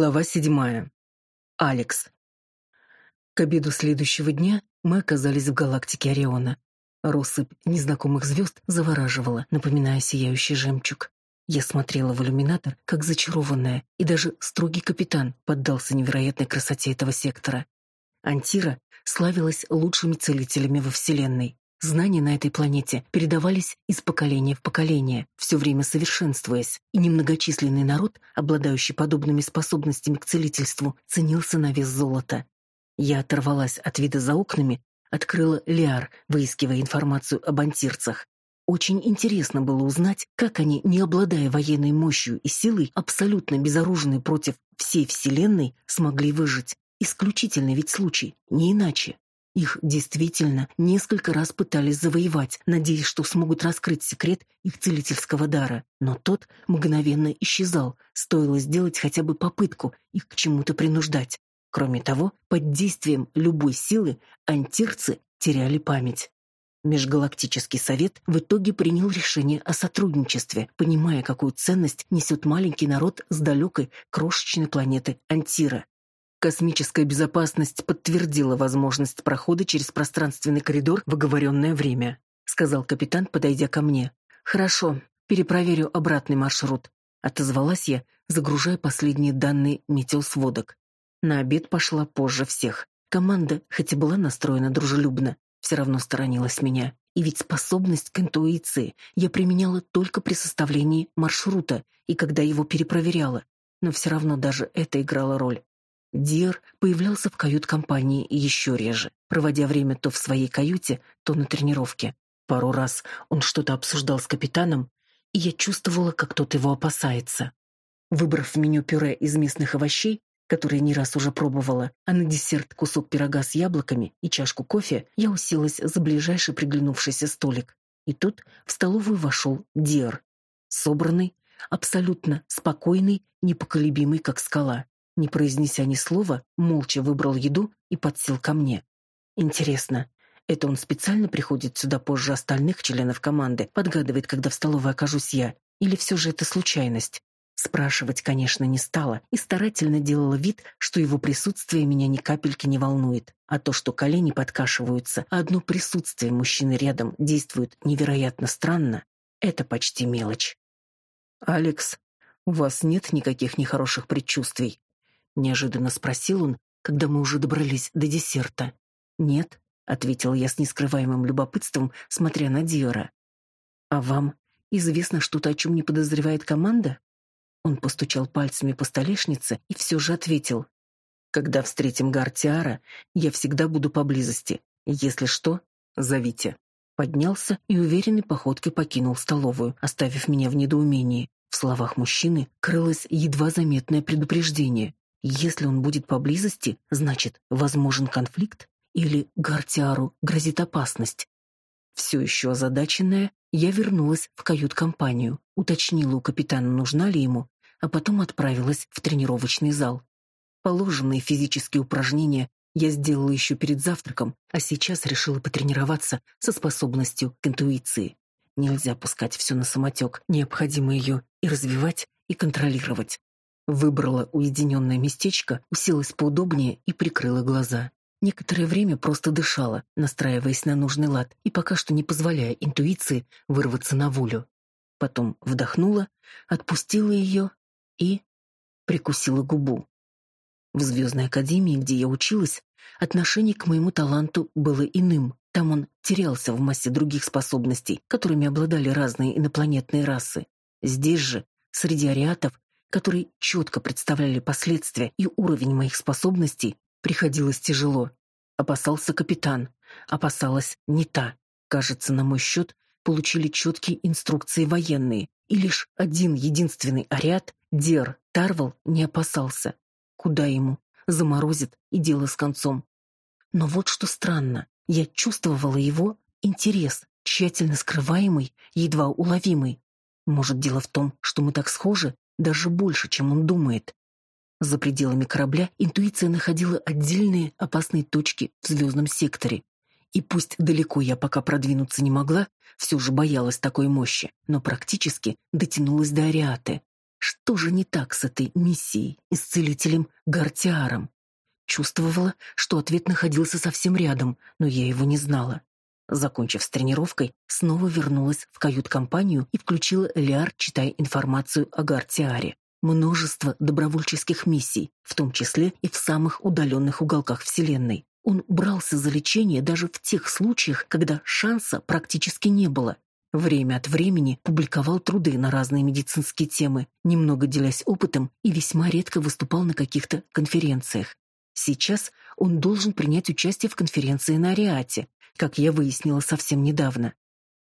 Глава седьмая. Алекс. К обеду следующего дня мы оказались в галактике Ориона. Россыпь незнакомых звезд завораживала, напоминая сияющий жемчуг. Я смотрела в иллюминатор, как зачарованная, и даже строгий капитан поддался невероятной красоте этого сектора. Антира славилась лучшими целителями во Вселенной. Знания на этой планете передавались из поколения в поколение, все время совершенствуясь, и немногочисленный народ, обладающий подобными способностями к целительству, ценился на вес золота. Я оторвалась от вида за окнами, открыла Лиар, выискивая информацию об антирцах. Очень интересно было узнать, как они, не обладая военной мощью и силой, абсолютно безоружные против всей Вселенной, смогли выжить. Исключительный ведь случай, не иначе. Их действительно несколько раз пытались завоевать, надеясь, что смогут раскрыть секрет их целительского дара, но тот мгновенно исчезал, стоило сделать хотя бы попытку их к чему-то принуждать. Кроме того, под действием любой силы антирцы теряли память. Межгалактический совет в итоге принял решение о сотрудничестве, понимая, какую ценность несет маленький народ с далекой крошечной планеты Антира. Космическая безопасность подтвердила возможность прохода через пространственный коридор в оговоренное время, сказал капитан, подойдя ко мне. Хорошо, перепроверю обратный маршрут, отозвалась я, загружая последние данные метеосводок. На обед пошла позже всех. Команда, хоть и была настроена дружелюбно, все равно сторонилась меня. И ведь способность к интуиции я применяла только при составлении маршрута и когда его перепроверяла. Но все равно даже это играло роль. Дир появлялся в кают-компании еще реже, проводя время то в своей каюте, то на тренировке. Пару раз он что-то обсуждал с капитаном, и я чувствовала, как тот его опасается. Выбрав в меню пюре из местных овощей, которые не раз уже пробовала, а на десерт кусок пирога с яблоками и чашку кофе, я уселась за ближайший приглянувшийся столик. И тут в столовую вошел Дир, собранный, абсолютно спокойный, непоколебимый, как скала. Не произнеся ни слова, молча выбрал еду и подсел ко мне. Интересно, это он специально приходит сюда позже остальных членов команды, подгадывает, когда в столовой окажусь я, или все же это случайность? Спрашивать, конечно, не стала и старательно делала вид, что его присутствие меня ни капельки не волнует, а то, что колени подкашиваются, а одно присутствие мужчины рядом действует невероятно странно, это почти мелочь. Алекс, у вас нет никаких нехороших предчувствий? Неожиданно спросил он, когда мы уже добрались до десерта. Нет, ответил я с нескрываемым любопытством, смотря на Диора. А вам известно что-то, о чем не подозревает команда? Он постучал пальцами по столешнице и все же ответил: Когда встретим Гартиара, я всегда буду поблизости. Если что, зовите. Поднялся и уверенной походкой покинул столовую, оставив меня в недоумении. В словах мужчины крылось едва заметное предупреждение. Если он будет поблизости, значит, возможен конфликт или Гартиару грозит опасность. Все еще озадаченная, я вернулась в кают-компанию, уточнила у капитана, нужна ли ему, а потом отправилась в тренировочный зал. Положенные физические упражнения я сделала еще перед завтраком, а сейчас решила потренироваться со способностью к интуиции. Нельзя пускать все на самотек, необходимо ее и развивать, и контролировать. Выбрала уединенное местечко, уселась поудобнее и прикрыла глаза. Некоторое время просто дышала, настраиваясь на нужный лад и пока что не позволяя интуиции вырваться на волю. Потом вдохнула, отпустила ее и прикусила губу. В Звездной академии, где я училась, отношение к моему таланту было иным. Там он терялся в массе других способностей, которыми обладали разные инопланетные расы. Здесь же, среди ариатов, которые четко представляли последствия и уровень моих способностей, приходилось тяжело. Опасался капитан, опасалась не та. Кажется, на мой счет получили четкие инструкции военные, и лишь один единственный ариат, Дер Тарвал, не опасался. Куда ему? Заморозит, и дело с концом. Но вот что странно, я чувствовала его интерес, тщательно скрываемый, едва уловимый. Может, дело в том, что мы так схожи, даже больше, чем он думает. За пределами корабля интуиция находила отдельные опасные точки в звездном секторе. И пусть далеко я пока продвинуться не могла, все же боялась такой мощи, но практически дотянулась до Ариаты. Что же не так с этой миссией, исцелителем Гартиаром? Чувствовала, что ответ находился совсем рядом, но я его не знала. Закончив с тренировкой, снова вернулась в кают-компанию и включила Элиар, читая информацию о Гартиаре. Множество добровольческих миссий, в том числе и в самых удаленных уголках Вселенной. Он брался за лечение даже в тех случаях, когда шанса практически не было. Время от времени публиковал труды на разные медицинские темы, немного делясь опытом и весьма редко выступал на каких-то конференциях. Сейчас он должен принять участие в конференции на Ариате, как я выяснила совсем недавно.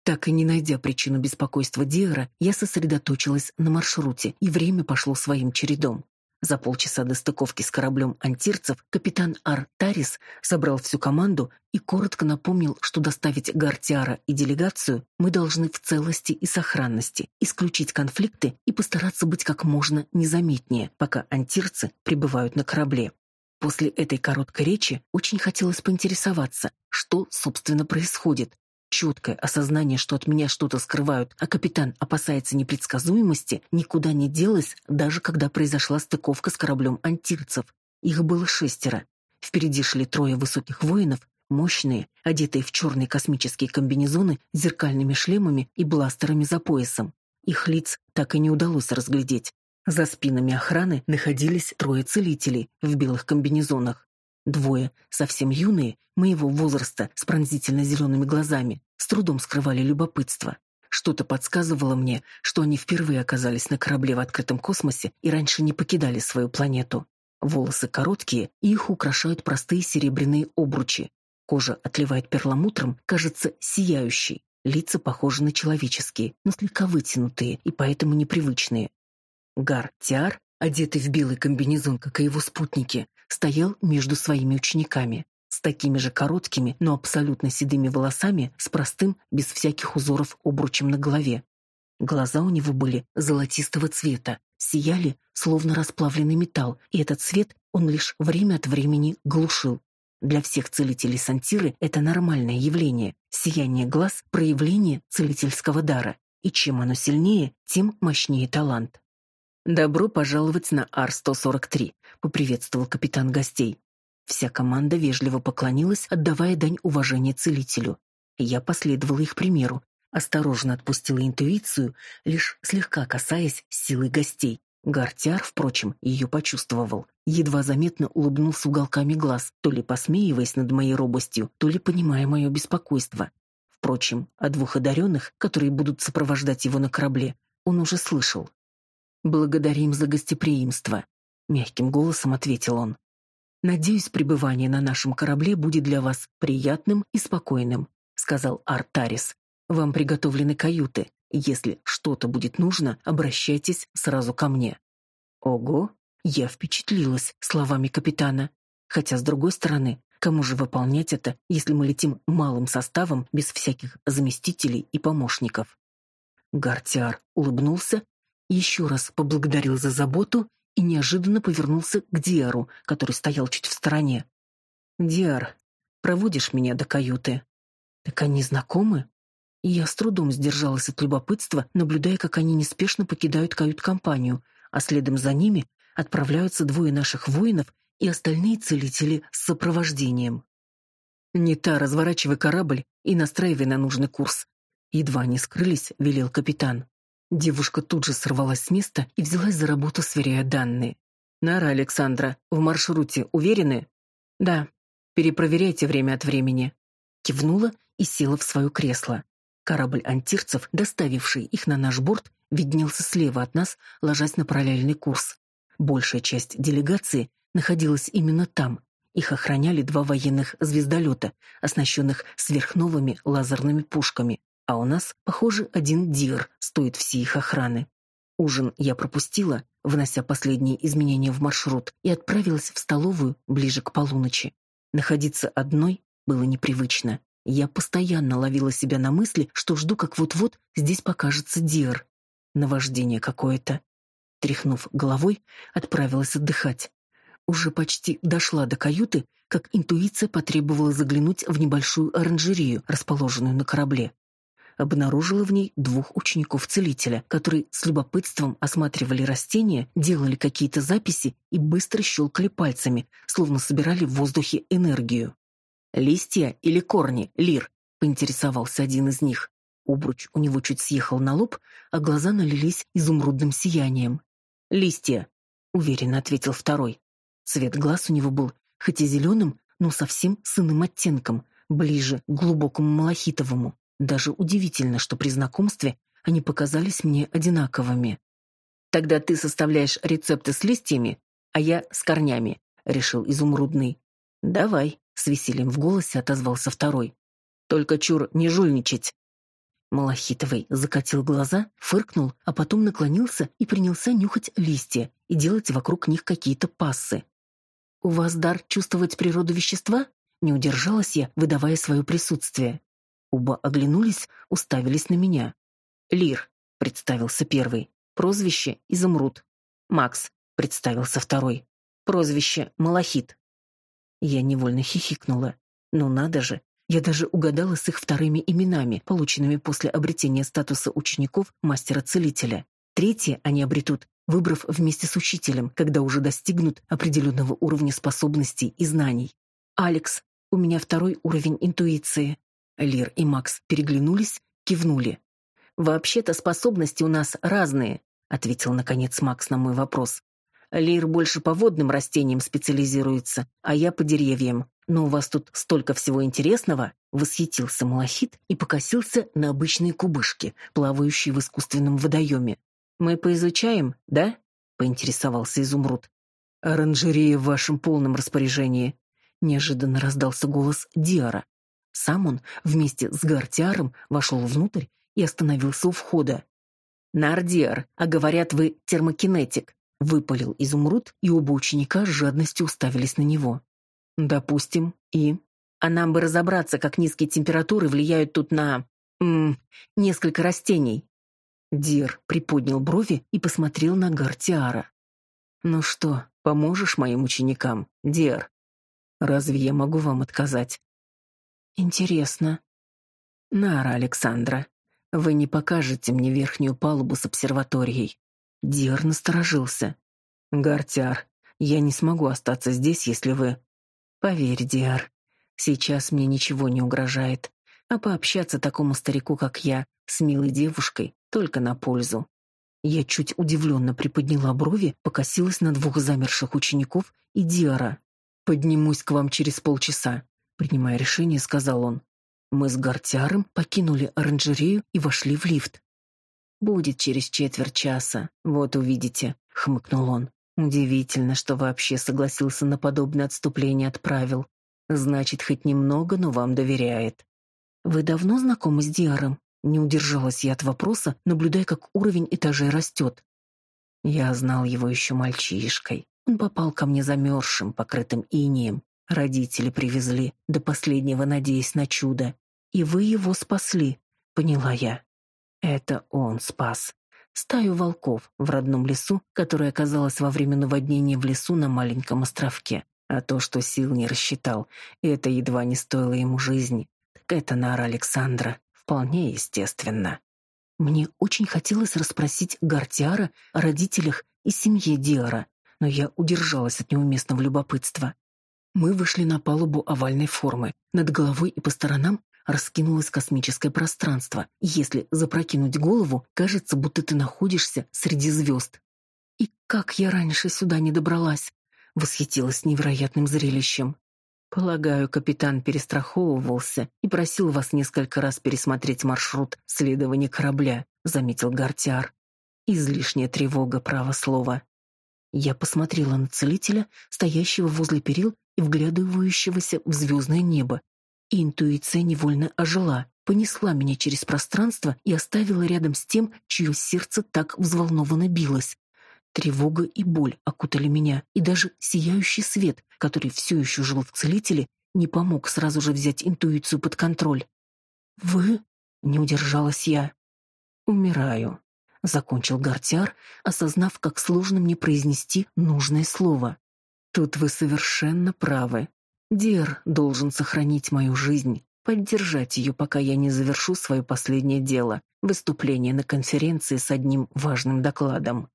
Так и не найдя причину беспокойства Диара, я сосредоточилась на маршруте, и время пошло своим чередом. За полчаса до стыковки с кораблем антирцев капитан Ар Тарис собрал всю команду и коротко напомнил, что доставить Гартиара и делегацию мы должны в целости и сохранности, исключить конфликты и постараться быть как можно незаметнее, пока антирцы прибывают на корабле. После этой короткой речи очень хотелось поинтересоваться, что, собственно, происходит, Четкое осознание, что от меня что-то скрывают, а капитан опасается непредсказуемости, никуда не делось, даже когда произошла стыковка с кораблем антирцев. Их было шестеро. Впереди шли трое высоких воинов, мощные, одетые в черные космические комбинезоны с зеркальными шлемами и бластерами за поясом. Их лиц так и не удалось разглядеть. За спинами охраны находились трое целителей в белых комбинезонах. Двое, совсем юные, моего возраста, с пронзительно зелеными глазами, с трудом скрывали любопытство. Что-то подсказывало мне, что они впервые оказались на корабле в открытом космосе и раньше не покидали свою планету. Волосы короткие, и их украшают простые серебряные обручи. Кожа отливает перламутром, кажется сияющей. Лица похожи на человеческие, но слегка вытянутые и поэтому непривычные. Гар Тиар, одетый в белый комбинезон, как и его спутники, стоял между своими учениками, с такими же короткими, но абсолютно седыми волосами, с простым, без всяких узоров обручем на голове. Глаза у него были золотистого цвета, сияли, словно расплавленный металл, и этот цвет он лишь время от времени глушил. Для всех целителей Сантиры это нормальное явление. Сияние глаз — проявление целительского дара. И чем оно сильнее, тем мощнее талант. «Добро пожаловать на Ар-143», — поприветствовал капитан гостей. Вся команда вежливо поклонилась, отдавая дань уважения целителю. Я последовала их примеру, осторожно отпустила интуицию, лишь слегка касаясь силы гостей. Гартиар, впрочем, ее почувствовал. Едва заметно улыбнулся уголками глаз, то ли посмеиваясь над моей робостью, то ли понимая мое беспокойство. Впрочем, о двух одаренных, которые будут сопровождать его на корабле, он уже слышал. «Благодарим за гостеприимство», — мягким голосом ответил он. «Надеюсь, пребывание на нашем корабле будет для вас приятным и спокойным», — сказал Артарис. «Вам приготовлены каюты. Если что-то будет нужно, обращайтесь сразу ко мне». Ого, я впечатлилась словами капитана. Хотя, с другой стороны, кому же выполнять это, если мы летим малым составом, без всяких заместителей и помощников? Гартиар улыбнулся еще раз поблагодарил за заботу и неожиданно повернулся к Диару, который стоял чуть в стороне. «Диар, проводишь меня до каюты?» «Так они знакомы?» И я с трудом сдержалась от любопытства, наблюдая, как они неспешно покидают кают-компанию, а следом за ними отправляются двое наших воинов и остальные целители с сопровождением. «Не та, разворачивай корабль и настраивай на нужный курс». Едва они скрылись, велел капитан. Девушка тут же сорвалась с места и взялась за работу, сверяя данные. «Нара Александра, в маршруте уверены?» «Да. Перепроверяйте время от времени». Кивнула и села в свое кресло. Корабль антирцев, доставивший их на наш борт, виднелся слева от нас, ложась на параллельный курс. Большая часть делегации находилась именно там. Их охраняли два военных звездолета, оснащенных сверхновыми лазерными пушками. А у нас, похоже, один дир стоит всей их охраны. Ужин я пропустила, внося последние изменения в маршрут, и отправилась в столовую ближе к полуночи. Находиться одной было непривычно. Я постоянно ловила себя на мысли, что жду, как вот-вот здесь покажется Дир. Наваждение какое-то. Тряхнув головой, отправилась отдыхать. Уже почти дошла до каюты, как интуиция потребовала заглянуть в небольшую оранжерею, расположенную на корабле. Обнаружила в ней двух учеников-целителя, которые с любопытством осматривали растения, делали какие-то записи и быстро щелкали пальцами, словно собирали в воздухе энергию. «Листья или корни, Лир?» — поинтересовался один из них. Обруч у него чуть съехал на лоб, а глаза налились изумрудным сиянием. «Листья», — уверенно ответил второй. Цвет глаз у него был хоть и зеленым, но совсем с иным оттенком, ближе к глубокому малахитовому. Даже удивительно, что при знакомстве они показались мне одинаковыми. «Тогда ты составляешь рецепты с листьями, а я с корнями», — решил изумрудный. «Давай», — с весельем в голосе отозвался второй. «Только чур не жульничать». Малахитовый закатил глаза, фыркнул, а потом наклонился и принялся нюхать листья и делать вокруг них какие-то пассы. «У вас дар чувствовать природу вещества?» Не удержалась я, выдавая свое присутствие. Оба оглянулись, уставились на меня. «Лир», — представился первый. «Прозвище Изумруд». «Макс», — представился второй. «Прозвище Малахит». Я невольно хихикнула. «Ну надо же, я даже угадала с их вторыми именами, полученными после обретения статуса учеников мастера-целителя. Третье они обретут, выбрав вместе с учителем, когда уже достигнут определенного уровня способностей и знаний. «Алекс, у меня второй уровень интуиции». Лир и Макс переглянулись, кивнули. «Вообще-то способности у нас разные», — ответил, наконец, Макс на мой вопрос. «Лир больше по водным растениям специализируется, а я по деревьям. Но у вас тут столько всего интересного!» Восхитился Малахит и покосился на обычные кубышки, плавающие в искусственном водоеме. «Мы поизучаем, да?» — поинтересовался Изумруд. «Оранжерея в вашем полном распоряжении», — неожиданно раздался голос Диара. Сам он вместе с Гартиаром вошел внутрь и остановился у входа. «Нардиар, а говорят, вы термокинетик», — выпалил Изумруд, и оба ученика с жадностью уставились на него. Допустим, и... А нам бы разобраться, как низкие температуры влияют тут на... М несколько растений. Дир приподнял брови и посмотрел на Гартиара. «Ну что, поможешь моим ученикам, Дир? Разве я могу вам отказать?» «Интересно». «Нара Александра, вы не покажете мне верхнюю палубу с обсерваторией». Дир насторожился. «Гартиар, я не смогу остаться здесь, если вы...» Поверь, Диар, сейчас мне ничего не угрожает, а пообщаться такому старику, как я, с милой девушкой, только на пользу. Я чуть удивленно приподняла брови, покосилась на двух замерших учеников и Диара. «Поднимусь к вам через полчаса», — принимая решение, сказал он. Мы с Гортяром покинули оранжерею и вошли в лифт. «Будет через четверть часа, вот увидите», — хмыкнул он. Удивительно, что вообще согласился на подобное отступление от правил. Значит, хоть немного, но вам доверяет. Вы давно знакомы с Диаром? Не удержалась я от вопроса, наблюдая, как уровень этажей растет. Я знал его еще мальчишкой. Он попал ко мне замерзшим, покрытым инеем. Родители привезли, до последнего надеясь на чудо. И вы его спасли, поняла я. Это он спас стаю волков в родном лесу, которая оказалась во время наводнения в лесу на маленьком островке. А то, что сил не рассчитал, это едва не стоило ему жизни, так это нара Александра. Вполне естественно. Мне очень хотелось расспросить Гартиара о родителях и семье Диара, но я удержалась от неуместного любопытства. Мы вышли на палубу овальной формы. Над головой и по сторонам раскинулось космическое пространство. Если запрокинуть голову, кажется, будто ты находишься среди звезд. И как я раньше сюда не добралась? Восхитилась невероятным зрелищем. Полагаю, капитан перестраховывался и просил вас несколько раз пересмотреть маршрут следования корабля, заметил Гартиар. Излишняя тревога, право слова. Я посмотрела на целителя, стоящего возле перил и вглядывающегося в звездное небо, и интуиция невольно ожила, понесла меня через пространство и оставила рядом с тем, чье сердце так взволнованно билось. Тревога и боль окутали меня, и даже сияющий свет, который все еще жил в целителе, не помог сразу же взять интуицию под контроль. «Вы?» — не удержалась я. «Умираю», — закончил Гортяр, осознав, как сложно мне произнести нужное слово. «Тут вы совершенно правы. Дер должен сохранить мою жизнь, поддержать ее, пока я не завершу свое последнее дело — выступление на конференции с одним важным докладом.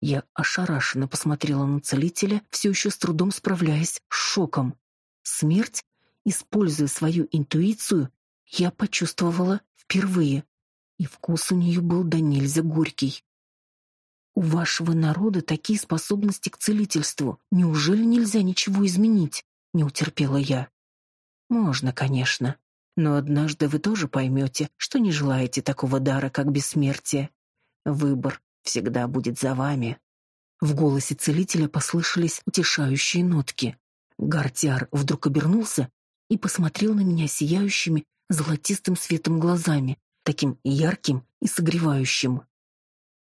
Я ошарашенно посмотрела на целителя, все еще с трудом справляясь с шоком. Смерть, используя свою интуицию, я почувствовала впервые, и вкус у нее был до нельзя горький. У вашего народа такие способности к целительству. Неужели нельзя ничего изменить? Не утерпела я. Можно, конечно. Но однажды вы тоже поймете, что не желаете такого дара, как бессмертие. Выбор всегда будет за вами. В голосе целителя послышались утешающие нотки. Гартиар вдруг обернулся и посмотрел на меня сияющими золотистым светом глазами, таким ярким и согревающим.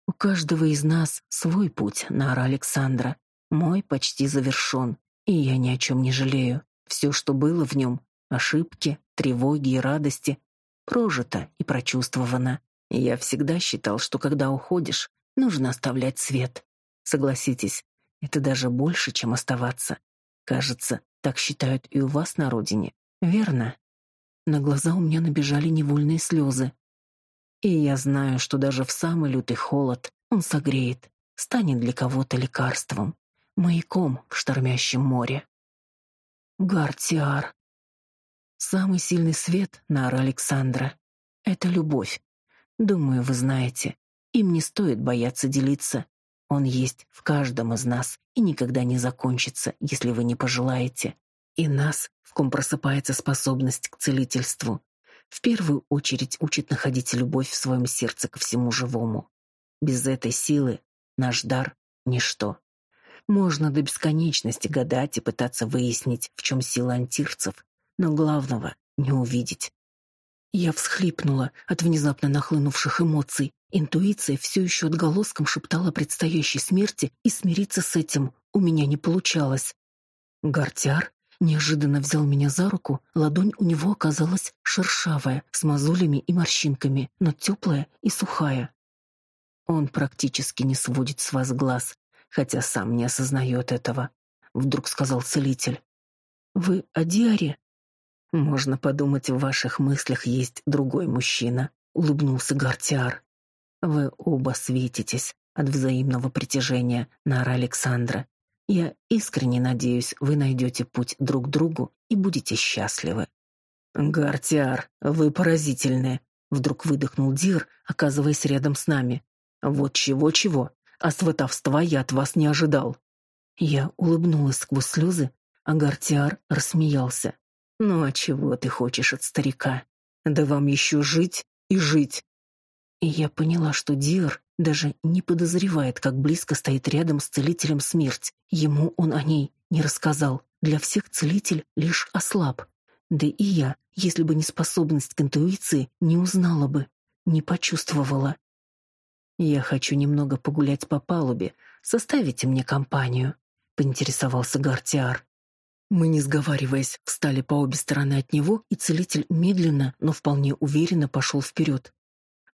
У каждого из нас свой путь, Нара Александра. Мой почти завершен, и я ни о чем не жалею. Все, что было в нем, ошибки, тревоги и радости, прожито и прочувствовано. Я всегда считал, что когда уходишь, нужно оставлять свет. Согласитесь, это даже больше, чем оставаться. Кажется, так считают и у вас на родине. Верно? На глаза у меня набежали невольные слезы. И я знаю, что даже в самый лютый холод он согреет, станет для кого-то лекарством, маяком в штормящем море. Гартиар. Самый сильный свет, Нара Александра, — это любовь. Думаю, вы знаете. Им не стоит бояться делиться. Он есть в каждом из нас и никогда не закончится, если вы не пожелаете. И нас, в ком просыпается способность к целительству, в первую очередь учит находить любовь в своем сердце ко всему живому. Без этой силы наш дар — ничто. Можно до бесконечности гадать и пытаться выяснить, в чем сила антирцев, но главного — не увидеть. Я всхлипнула от внезапно нахлынувших эмоций. Интуиция все еще отголоском шептала предстоящей смерти, и смириться с этим у меня не получалось. Гортяр неожиданно взял меня за руку, ладонь у него оказалась шершавая, с мозолями и морщинками, но теплая и сухая. Он практически не сводит с вас глаз, хотя сам не осознает этого, вдруг сказал целитель. Вы о Диаре? Можно подумать, в ваших мыслях есть другой мужчина, улыбнулся Гартиар. Вы оба светитесь от взаимного притяжения, Нара Александра, я искренне надеюсь, вы найдете путь друг к другу и будете счастливы. Гартиар, вы поразительны, вдруг выдохнул Дир, оказываясь рядом с нами. Вот чего-чего, а сватовства я от вас не ожидал. Я улыбнулась сквозь слезы, а Гартиар рассмеялся. Ну а чего ты хочешь от старика? Да вам еще жить и жить. И я поняла, что Дир даже не подозревает, как близко стоит рядом с целителем смерть. Ему он о ней не рассказал. Для всех целитель лишь ослаб. Да и я, если бы не способность к интуиции, не узнала бы, не почувствовала. Я хочу немного погулять по палубе. Составите мне компанию, поинтересовался Гартиар. Мы, не сговариваясь, встали по обе стороны от него, и целитель медленно, но вполне уверенно пошел вперед.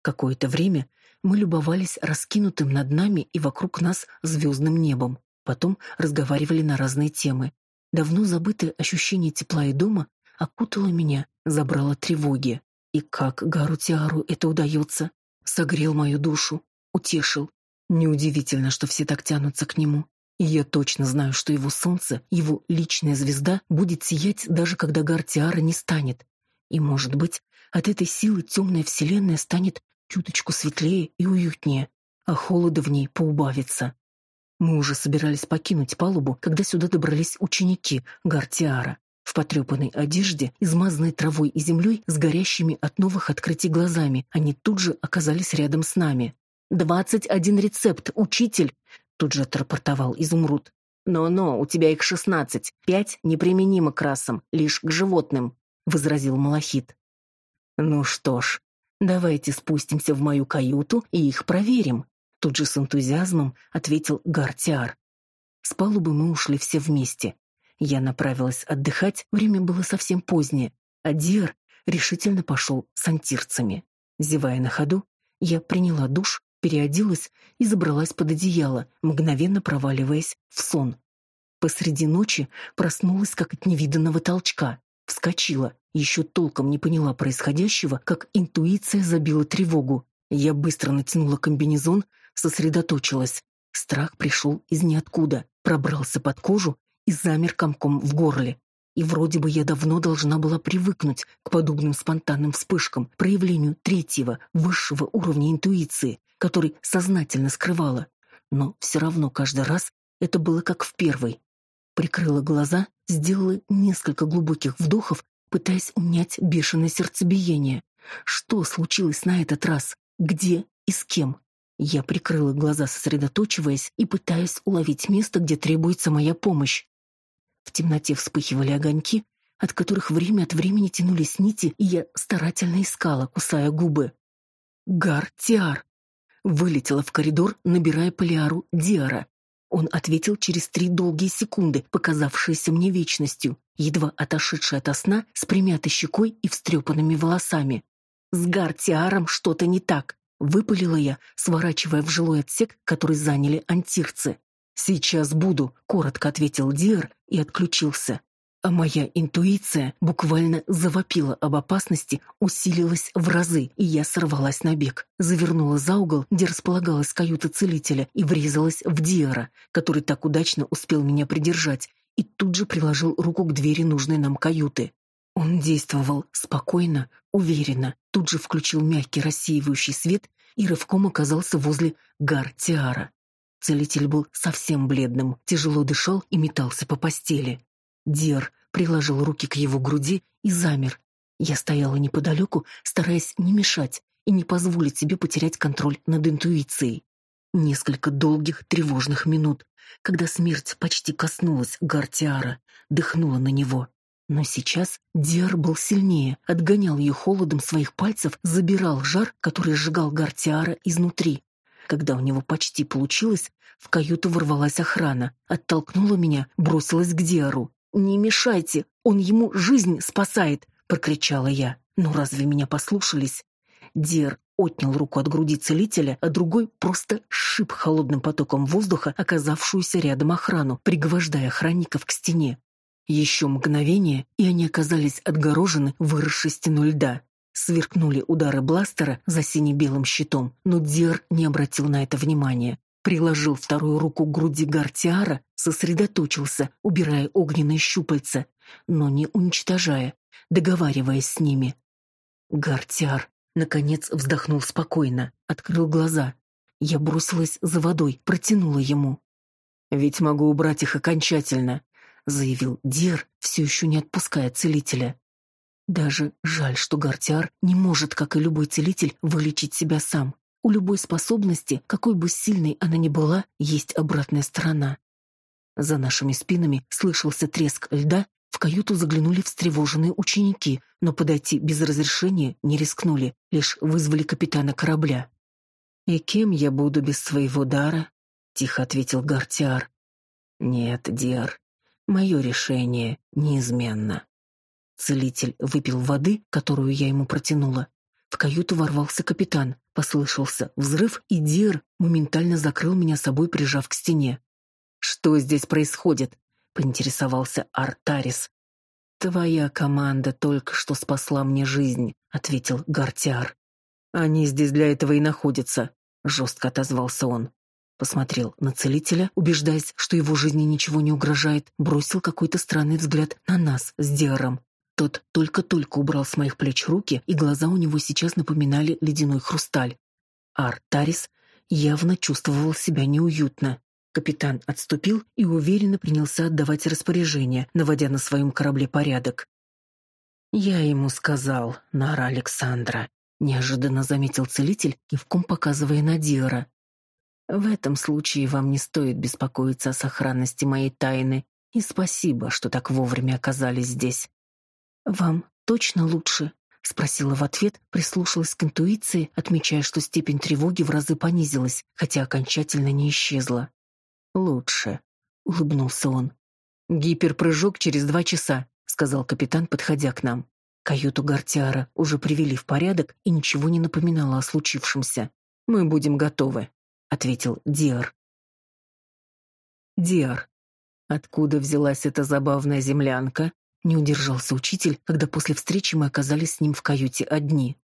Какое-то время мы любовались раскинутым над нами и вокруг нас звездным небом. Потом разговаривали на разные темы. Давно забытое ощущение тепла и дома окутало меня, забрало тревоги. И как Гару Тиару это удается? Согрел мою душу, утешил. Неудивительно, что все так тянутся к нему. И я точно знаю, что его солнце, его личная звезда, будет сиять, даже когда Гартиара не станет. И, может быть, от этой силы темная вселенная станет чуточку светлее и уютнее, а холода в ней поубавится. Мы уже собирались покинуть палубу, когда сюда добрались ученики Гартиара в потрепанной одежде, измазанной травой и землей, с горящими от новых открытий глазами. Они тут же оказались рядом с нами. «Двадцать один рецепт, учитель!» Тут же отрапортовал Изумруд. «Но-но, у тебя их шестнадцать. Пять неприменимо к расам, лишь к животным», — возразил Малахит. «Ну что ж, Давайте спустимся в мою каюту и их проверим, тут же с энтузиазмом ответил Гартиар. С палубы мы ушли все вместе. Я направилась отдыхать, время было совсем позднее, а Диар решительно пошел с антирцами. Зевая на ходу, я приняла душ, переоделась и забралась под одеяло, мгновенно проваливаясь в сон. Посреди ночи проснулась как от невиданного толчка, вскочила еще толком не поняла происходящего, как интуиция забила тревогу. Я быстро натянула комбинезон, сосредоточилась. Страх пришел из ниоткуда, пробрался под кожу и замер комком в горле. И вроде бы я давно должна была привыкнуть к подобным спонтанным вспышкам, проявлению третьего, высшего уровня интуиции, который сознательно скрывала. Но все равно каждый раз это было как в первый. Прикрыла глаза, сделала несколько глубоких вдохов, пытаясь унять бешеное сердцебиение. Что случилось на этот раз? Где и с кем? Я прикрыла глаза, сосредоточиваясь и пытаясь уловить место, где требуется моя помощь. В темноте вспыхивали огоньки, от которых время от времени тянулись нити, и я старательно искала, кусая губы. Гар-Тиар! Вылетела в коридор, набирая Полиару Диара. Он ответил через три долгие секунды, показавшиеся мне вечностью, едва отошедший от сна с примятой щекой и встрепанными волосами. С Гар-Тиаром что-то не так. Выпалила я, сворачивая в жилой отсек, который заняли антирцы. «Сейчас буду», — коротко ответил Диар и отключился. А моя интуиция буквально завопила об опасности, усилилась в разы, и я сорвалась на бег. Завернула за угол, где располагалась каюта целителя, и врезалась в Диара, который так удачно успел меня придержать, и тут же приложил руку к двери нужной нам каюты. Он действовал спокойно, уверенно, тут же включил мягкий рассеивающий свет и рывком оказался возле гар-тиара. Целитель был совсем бледным, тяжело дышал и метался по постели. Дер приложил руки к его груди и замер. Я стояла неподалеку, стараясь не мешать и не позволить себе потерять контроль над интуицией. Несколько долгих тревожных минут, когда смерть почти коснулась Гартиара, дыхнула на него. Но сейчас Диар был сильнее, отгонял ее холодом своих пальцев, забирал жар, который сжигал Гартиара изнутри. Когда у него почти получилось, в каюту ворвалась охрана, оттолкнула меня, бросилась к Диару. «Не мешайте, он ему жизнь спасает!» — прокричала я. «Ну разве меня послушались?» Диар отнял руку от груди целителя, а другой просто шип холодным потоком воздуха оказавшуюся рядом охрану, пригвождая охранников к стене. Еще мгновение, и они оказались отгорожены выросшей стеной льда. Сверкнули удары бластера за сине-белым щитом, но Дир не обратил на это внимания. Приложил вторую руку к груди Гартиара, сосредоточился, убирая огненные щупальца, но не уничтожая, договариваясь с ними. Гартиар, наконец, вздохнул спокойно, открыл глаза. Я бросилась за водой, протянула ему. «Ведь могу убрать их окончательно», — заявил Дир, все еще не отпуская целителя. Даже жаль, что Гартиар не может, как и любой целитель, вылечить себя сам. У любой способности, какой бы сильной она ни была, есть обратная сторона. За нашими спинами слышался треск льда, в каюту заглянули встревоженные ученики, но подойти без разрешения не рискнули, лишь вызвали капитана корабля. «И кем я буду без своего дара?» — тихо ответил Гартиар. «Нет, Диар, мое решение неизменно». Целитель выпил воды, которую я ему протянула. В каюту ворвался капитан, послышался взрыв, и Дир моментально закрыл меня собой, прижав к стене. «Что здесь происходит?» — поинтересовался Артарис. «Твоя команда только что спасла мне жизнь», — ответил Гартиар. «Они здесь для этого и находятся», — жестко отозвался он. Посмотрел на целителя, убеждаясь, что его жизни ничего не угрожает, бросил какой-то странный взгляд на нас с Диаром. Тот только-только убрал с моих плеч руки, и глаза у него сейчас напоминали ледяной хрусталь. Артарис явно чувствовал себя неуютно. Капитан отступил и уверенно принялся отдавать распоряжения, наводя на своем корабле порядок. «Я ему сказал, Нара Александра», — неожиданно заметил целитель, кивком показывая на Диора. «В этом случае вам не стоит беспокоиться о сохранности моей тайны, и спасибо, что так вовремя оказались здесь. «Вам точно лучше?» — спросила в ответ, прислушалась к интуиции, отмечая, что степень тревоги в разы понизилась, хотя окончательно не исчезла. «Лучше», — улыбнулся он. «Гиперпрыжок через два часа», — сказал капитан, подходя к нам. Каюту Гартиара уже привели в порядок и ничего не напоминало о случившемся. «Мы будем готовы», — ответил Диар. Диар. Откуда взялась эта забавная землянка? Не удержался учитель, когда после встречи мы оказались с ним в каюте одни.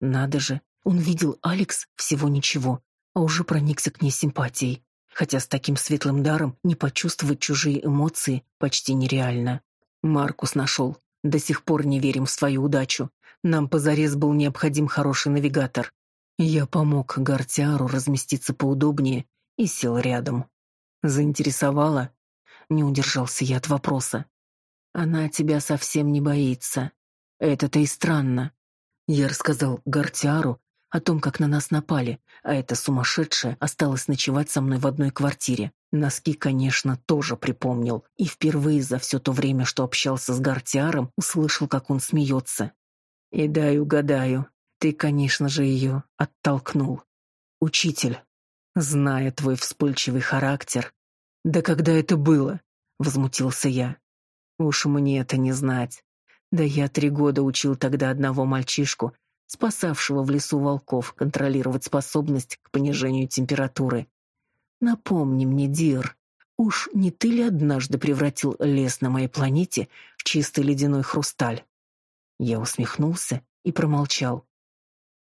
Надо же, он видел Алекс всего ничего, а уже проникся к ней симпатией. Хотя с таким светлым даром не почувствовать чужие эмоции почти нереально. Маркус нашел. До сих пор не верим в свою удачу. Нам позарез был необходим хороший навигатор. Я помог Гартиару разместиться поудобнее и сел рядом. Заинтересовала? Не удержался я от вопроса. Она тебя совсем не боится. Это-то и странно. Я рассказал Гартиару о том, как на нас напали, а эта сумасшедшая осталась ночевать со мной в одной квартире. Носки, конечно, тоже припомнил, и впервые за все то время, что общался с Гартиаром, услышал, как он смеется. И дай угадаю, ты, конечно же, ее оттолкнул. Учитель, зная твой вспыльчивый характер. Да когда это было? Возмутился я. Уж мне это не знать. Да я три года учил тогда одного мальчишку, спасавшего в лесу волков, контролировать способность к понижению температуры. Напомни мне, Дир, уж не ты ли однажды превратил лес на моей планете в чистый ледяной хрусталь? Я усмехнулся и промолчал.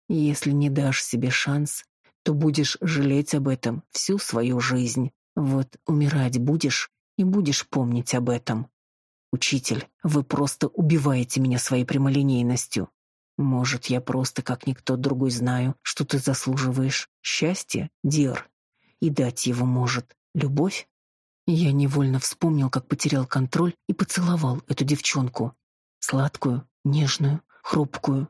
Если не дашь себе шанс, то будешь жалеть об этом всю свою жизнь. Вот умирать будешь и будешь помнить об этом. Учитель, вы просто убиваете меня своей прямолинейностью. Может, я просто как никто другой знаю, что ты заслуживаешь счастья, Дир, и дать его может любовь? Я невольно вспомнил, как потерял контроль и поцеловал эту девчонку. Сладкую, нежную, хрупкую.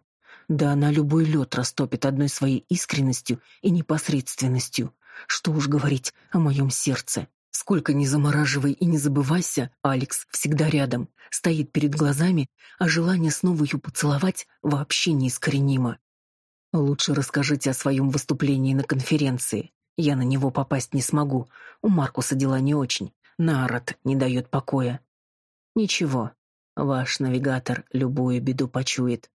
Да она любой лед растопит одной своей искренностью и непосредственностью. Что уж говорить о моем сердце. Сколько ни замораживай и не забывайся, Алекс всегда рядом, стоит перед глазами, а желание снова ее поцеловать вообще неискоренимо. Лучше расскажите о своем выступлении на конференции. Я на него попасть не смогу. У Маркуса дела не очень. Народ не дает покоя. Ничего, ваш навигатор любую беду почует.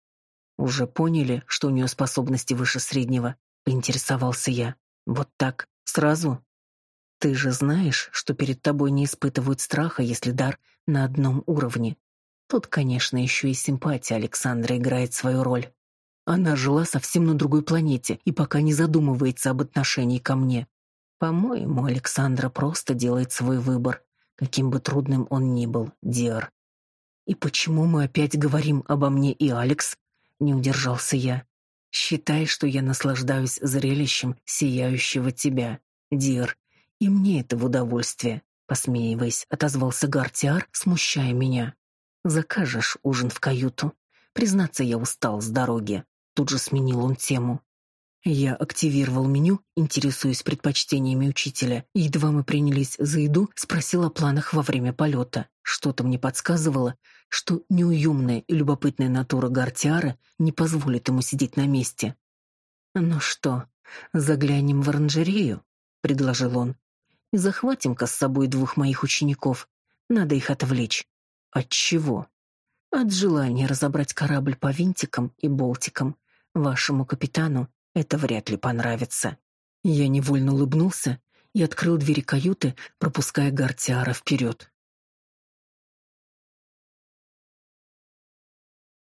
Уже поняли, что у нее способности выше среднего? Поинтересовался я. Вот так, сразу? Ты же знаешь, что перед тобой не испытывают страха, если дар на одном уровне. Тут, конечно, еще и симпатия Александра играет свою роль. Она жила совсем на другой планете и пока не задумывается об отношении ко мне. По-моему, Александра просто делает свой выбор, каким бы трудным он ни был, Диар. И почему мы опять говорим обо мне и Алекс? Не удержался я. Считай, что я наслаждаюсь зрелищем сияющего тебя, Диар, и мне это в удовольствие, посмеиваясь, отозвался Гартиар, смущая меня. Закажешь ужин в каюту. Признаться, я устал с дороги. Тут же сменил он тему. Я активировал меню, интересуясь предпочтениями учителя, и едва мы принялись за еду, спросил о планах во время полета. Что-то мне подсказывало, что неуемная и любопытная натура Гартиара не позволит ему сидеть на месте. «Ну что, заглянем в оранжерею?» — предложил он и захватим-ка с собой двух моих учеников. Надо их отвлечь. От чего? От желания разобрать корабль по винтикам и болтикам. Вашему капитану это вряд ли понравится. Я невольно улыбнулся и открыл двери каюты, пропуская Гартиара вперед.